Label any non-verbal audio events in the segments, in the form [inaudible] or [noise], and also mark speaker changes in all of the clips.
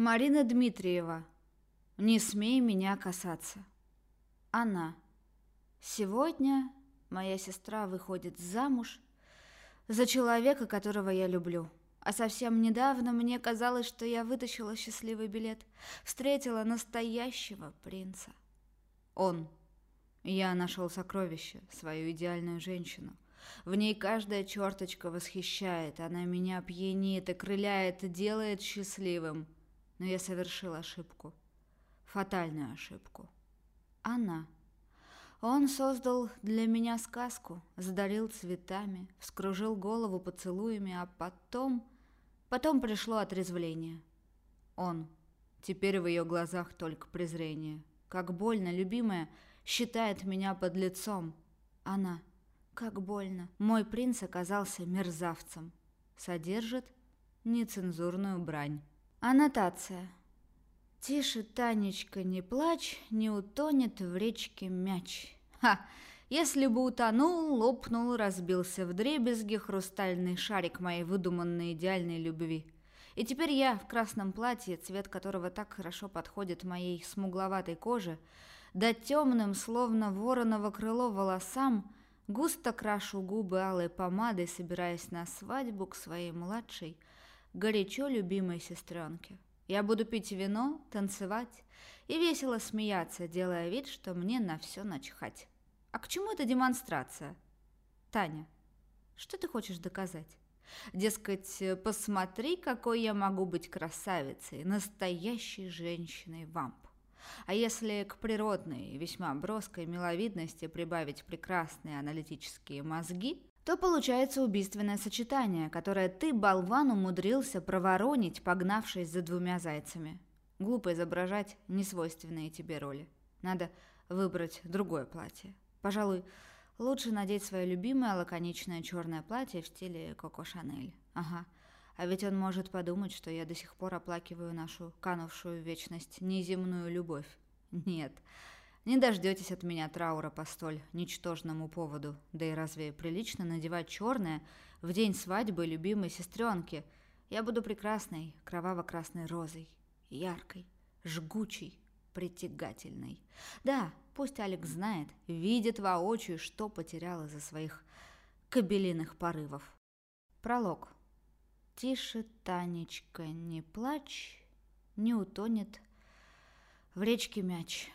Speaker 1: Марина Дмитриева. Не смей меня касаться. Она. Сегодня моя сестра выходит замуж за человека, которого я люблю. А совсем недавно мне казалось, что я вытащила счастливый билет, встретила настоящего принца. Он. Я нашел сокровище, свою идеальную женщину. В ней каждая черточка восхищает, она меня пьянит, окрыляет, делает счастливым. Но я совершил ошибку. Фатальную ошибку. Она. Он создал для меня сказку, задарил цветами, вскружил голову поцелуями, а потом... Потом пришло отрезвление. Он. Теперь в ее глазах только презрение. Как больно, любимая, считает меня под лицом. Она. Как больно. Мой принц оказался мерзавцем. Содержит нецензурную брань. Аннотация. Тише, Танечка, не плачь, не утонет в речке мяч. Ха! Если бы утонул, лопнул, разбился в дребезги хрустальный шарик моей выдуманной идеальной любви. И теперь я в красном платье, цвет которого так хорошо подходит моей смугловатой коже, да темным, словно вороново крыло волосам, густо крашу губы алой помадой, собираясь на свадьбу к своей младшей, горячо любимой сестренке. Я буду пить вино, танцевать и весело смеяться, делая вид, что мне на все начхать. А к чему эта демонстрация? Таня, что ты хочешь доказать? Дескать, посмотри, какой я могу быть красавицей, настоящей женщиной-вамп. А если к природной, весьма броской миловидности прибавить прекрасные аналитические мозги, то получается убийственное сочетание, которое ты, болван, умудрился проворонить, погнавшись за двумя зайцами. Глупо изображать несвойственные тебе роли. Надо выбрать другое платье. Пожалуй, лучше надеть свое любимое лаконичное черное платье в стиле Коко Шанель. Ага. А ведь он может подумать, что я до сих пор оплакиваю нашу канувшую в вечность неземную любовь. Нет. Не дождетесь от меня траура по столь ничтожному поводу. Да и разве прилично надевать черное в день свадьбы любимой сестренки? Я буду прекрасной, кроваво-красной розой, яркой, жгучей, притягательной. Да, пусть Алекс знает, видит воочию, что потерял из-за своих кабелиных порывов. Пролог. Тише, Танечка, не плачь, не утонет в речке мяч.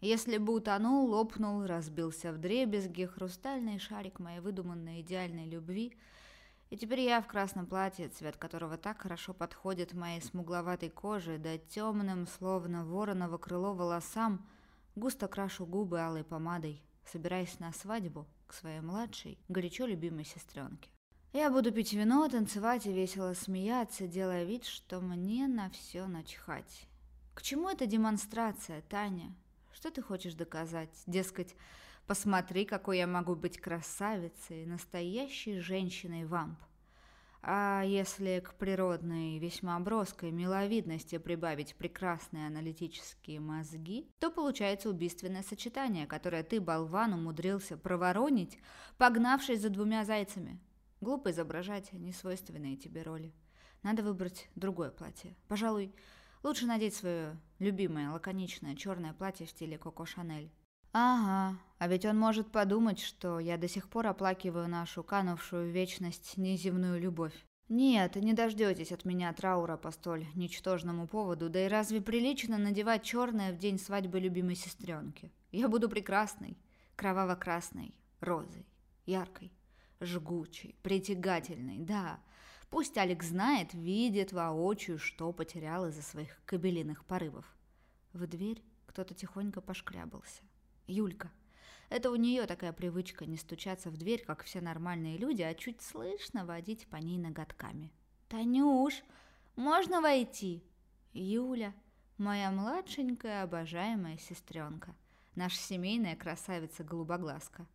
Speaker 1: Если бы утонул, лопнул, разбился в дребезги хрустальный шарик моей выдуманной идеальной любви, и теперь я в красном платье, цвет которого так хорошо подходит моей смугловатой коже, да темным, словно вороново крыло волосам, густо крашу губы алой помадой, собираясь на свадьбу к своей младшей, горячо любимой сестренке. Я буду пить вино, танцевать и весело смеяться, делая вид, что мне на все начхать. К чему эта демонстрация, Таня? Что ты хочешь доказать? Дескать, посмотри, какой я могу быть красавицей, настоящей женщиной-вамп. А если к природной, весьма броской миловидности прибавить прекрасные аналитические мозги, то получается убийственное сочетание, которое ты, болван, умудрился проворонить, погнавшись за двумя зайцами. Глупо изображать несвойственные тебе роли. Надо выбрать другое платье. Пожалуй, Лучше надеть свое любимое лаконичное черное платье в стиле Коко Шанель. Ага, а ведь он может подумать, что я до сих пор оплакиваю нашу канувшую в вечность неземную любовь. Нет, не дождетесь от меня траура по столь ничтожному поводу, да и разве прилично надевать черное в день свадьбы любимой сестренки? Я буду прекрасной, кроваво-красной, розой, яркой, жгучей, притягательной, да, Пусть Алекс знает, видит воочию, что потерял из-за своих кабелиных порывов. В дверь кто-то тихонько пошкрябался. Юлька. Это у нее такая привычка не стучаться в дверь, как все нормальные люди, а чуть слышно водить по ней ноготками. «Танюш, можно войти?» «Юля, моя младшенькая обожаемая сестренка, наша семейная красавица-голубоглазка».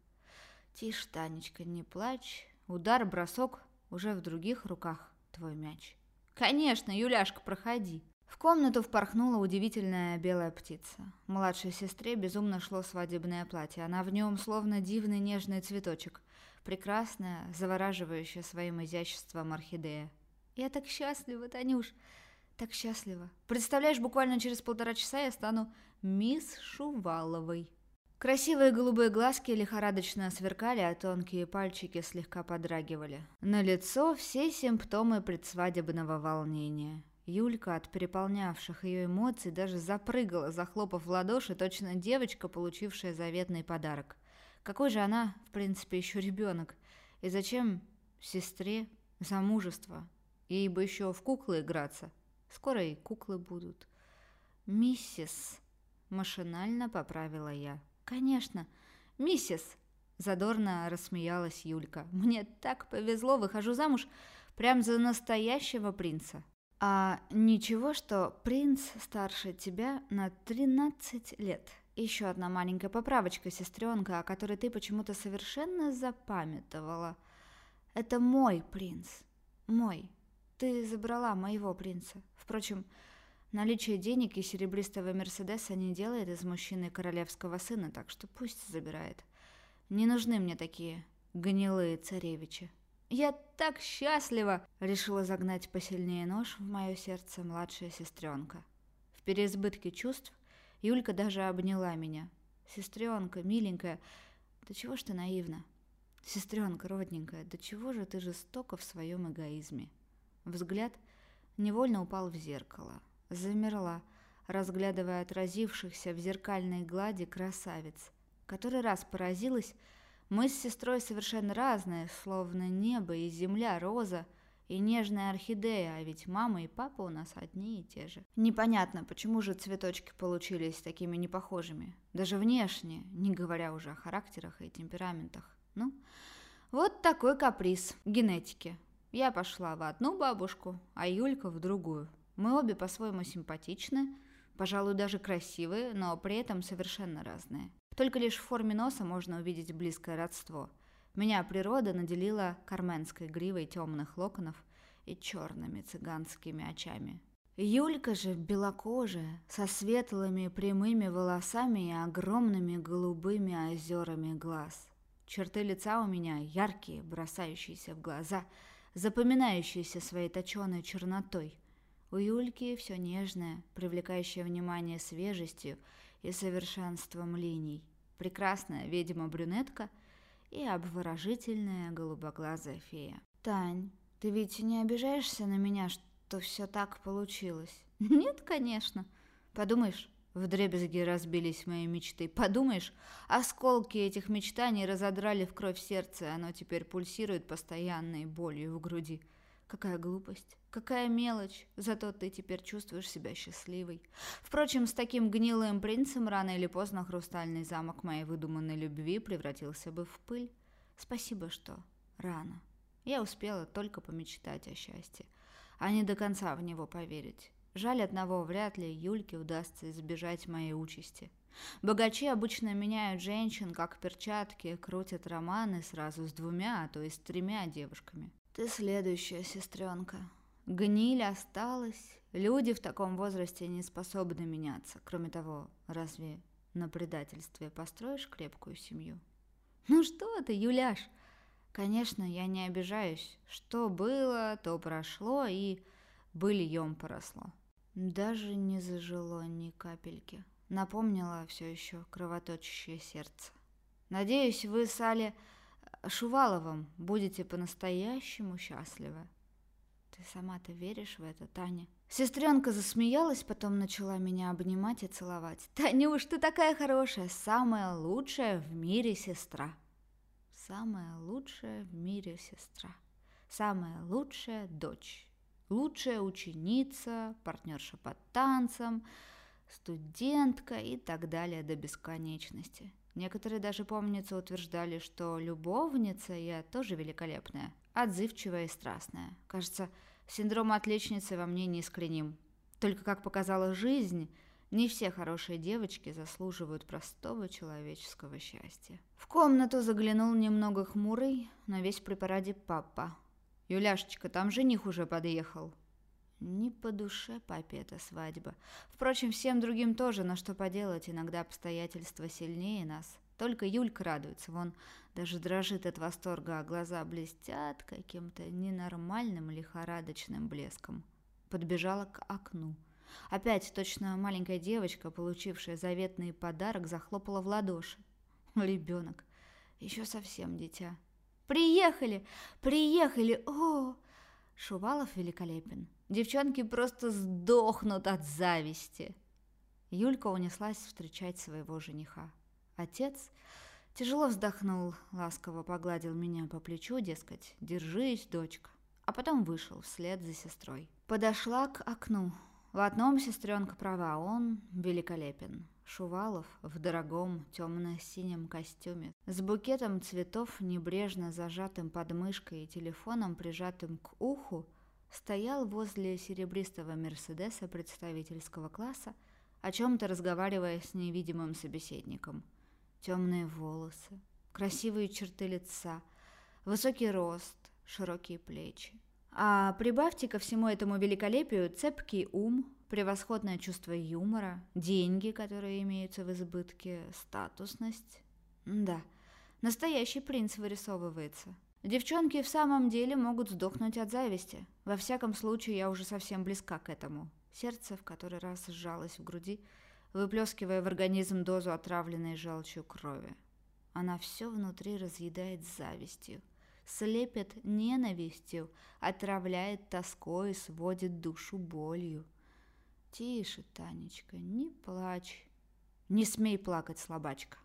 Speaker 1: «Тише, Танечка, не плачь. Удар, бросок, уже в других руках твой мяч. «Конечно, Юляшка, проходи!» В комнату впорхнула удивительная белая птица. Младшей сестре безумно шло свадебное платье. Она в нем словно дивный нежный цветочек. Прекрасная, завораживающая своим изяществом орхидея. «Я так счастлива, Танюш! так счастлива. Представляешь, буквально через полтора часа я стану мисс Шуваловой. Красивые голубые глазки лихорадочно сверкали, а тонкие пальчики слегка подрагивали. На лицо все симптомы предсвадебного волнения. Юлька от переполнявших ее эмоций даже запрыгала, захлопав в ладоши, точно девочка, получившая заветный подарок. Какой же она, в принципе, еще ребенок? И зачем сестре замужество? Ей бы еще в куклы играться. Скоро и куклы будут. «Миссис», — машинально поправила я. «Конечно, миссис!» – задорно рассмеялась Юлька. «Мне так повезло, выхожу замуж прям за настоящего принца». «А ничего, что принц старше тебя на 13 лет?» Еще одна маленькая поправочка, сестренка, о которой ты почему-то совершенно запамятовала. Это мой принц. Мой. Ты забрала моего принца. Впрочем, Наличие денег и серебристого Мерседеса не делает из мужчины королевского сына, так что пусть забирает. Не нужны мне такие гнилые царевичи. «Я так счастлива!» — решила загнать посильнее нож в мое сердце младшая сестренка. В переизбытке чувств Юлька даже обняла меня. «Сестренка, миленькая, да чего ж ты наивна? Сестренка, родненькая, да чего же ты жестока в своем эгоизме?» Взгляд невольно упал в зеркало замерла, разглядывая отразившихся в зеркальной глади красавиц. Который раз поразилась, мы с сестрой совершенно разные, словно небо и земля, роза и нежная орхидея, а ведь мама и папа у нас одни и те же. Непонятно, почему же цветочки получились такими непохожими, даже внешне, не говоря уже о характерах и темпераментах. Ну, вот такой каприз генетики. Я пошла в одну бабушку, а Юлька в другую. Мы обе по-своему симпатичны, пожалуй, даже красивые, но при этом совершенно разные. Только лишь в форме носа можно увидеть близкое родство. Меня природа наделила карменской гривой темных локонов и черными цыганскими очами. Юлька же белокожая, со светлыми прямыми волосами и огромными голубыми озерами глаз. Черты лица у меня яркие, бросающиеся в глаза, запоминающиеся своей точеной чернотой – у Юльки все нежное, привлекающее внимание свежестью и совершенством линий. Прекрасная ведьма-брюнетка и обворожительная голубоглазая фея. «Тань, ты ведь не обижаешься на меня, что все так получилось?» [laughs] «Нет, конечно. Подумаешь, в дребезги разбились мои мечты. Подумаешь, осколки этих мечтаний разодрали в кровь сердце, оно теперь пульсирует постоянной болью в груди. Какая глупость, какая мелочь, зато ты теперь чувствуешь себя счастливой. Впрочем, с таким гнилым принцем рано или поздно хрустальный замок моей выдуманной любви превратился бы в пыль. Спасибо, что рано. Я успела только помечтать о счастье, а не до конца в него поверить. Жаль одного, вряд ли Юльке удастся избежать моей участи. Богачи обычно меняют женщин, как перчатки, крутят романы сразу с двумя, а то и с тремя девушками. Ты следующая, сестренка. Гниль осталась. Люди в таком возрасте не способны меняться. Кроме того, разве на предательстве построишь крепкую семью? Ну что ты, Юляш? Конечно, я не обижаюсь. Что было, то прошло, и быльем поросло. Даже не зажило ни капельки. Напомнила все еще кровоточащее сердце. Надеюсь, вы с Али Шуваловым будете по-настоящему счастливы. Ты сама-то веришь в это, Таня? Сестренка засмеялась, потом начала меня обнимать и целовать. Танюш, ты такая хорошая, самая лучшая в мире сестра. Самая лучшая в мире сестра. Самая лучшая дочь. Лучшая ученица, партнерша по танцам, студентка и так далее до бесконечности. Некоторые даже, помнится, утверждали, что любовница я тоже великолепная, отзывчивая и страстная. Кажется, синдром отличницы во мне не искореним. Только, как показала жизнь, не все хорошие девочки заслуживают простого человеческого счастья. В комнату заглянул немного хмурый, но весь при параде папа. «Юляшечка, там жених уже подъехал». Не по душе папе эта свадьба. Впрочем, всем другим тоже, но что поделать, иногда обстоятельства сильнее нас. Только Юлька радуется, вон даже дрожит от восторга, а глаза блестят каким-то ненормальным лихорадочным блеском. подбежала к окну. Опять точно маленькая девочка, получившая заветный подарок, захлопала в ладоши. Ребенок. Еще совсем дитя. «Приехали! Приехали! О!» Шувалов великолепен. Девчонки просто сдохнут от зависти. Юлька унеслась встречать своего жениха. Отец тяжело вздохнул, ласково погладил меня по плечу, дескать, «Держись, дочка», а потом вышел вслед за сестрой. Подошла к окну. В одном сестренка права, он великолепен. Шувалов в дорогом темно-синем костюме, с букетом цветов, небрежно зажатым под мышкой и телефоном, прижатым к уху, стоял возле серебристого Мерседеса представительского класса, о чем-то разговаривая с невидимым собеседником. Темные волосы, красивые черты лица, высокий рост, широкие плечи. А прибавьте ко всему этому великолепию цепкий ум, превосходное чувство юмора, деньги, которые имеются в избытке, статусность. Да, настоящий принц вырисовывается. Девчонки в самом деле могут сдохнуть от зависти. Во всяком случае, я уже совсем близка к этому. Сердце в который раз сжалось в груди, выплескивая в организм дозу отравленной желчью крови. Она все внутри разъедает завистью, слепит ненавистью, отравляет тоской, сводит душу болью. Тише, Танечка, не плачь. Не смей плакать, слабачка.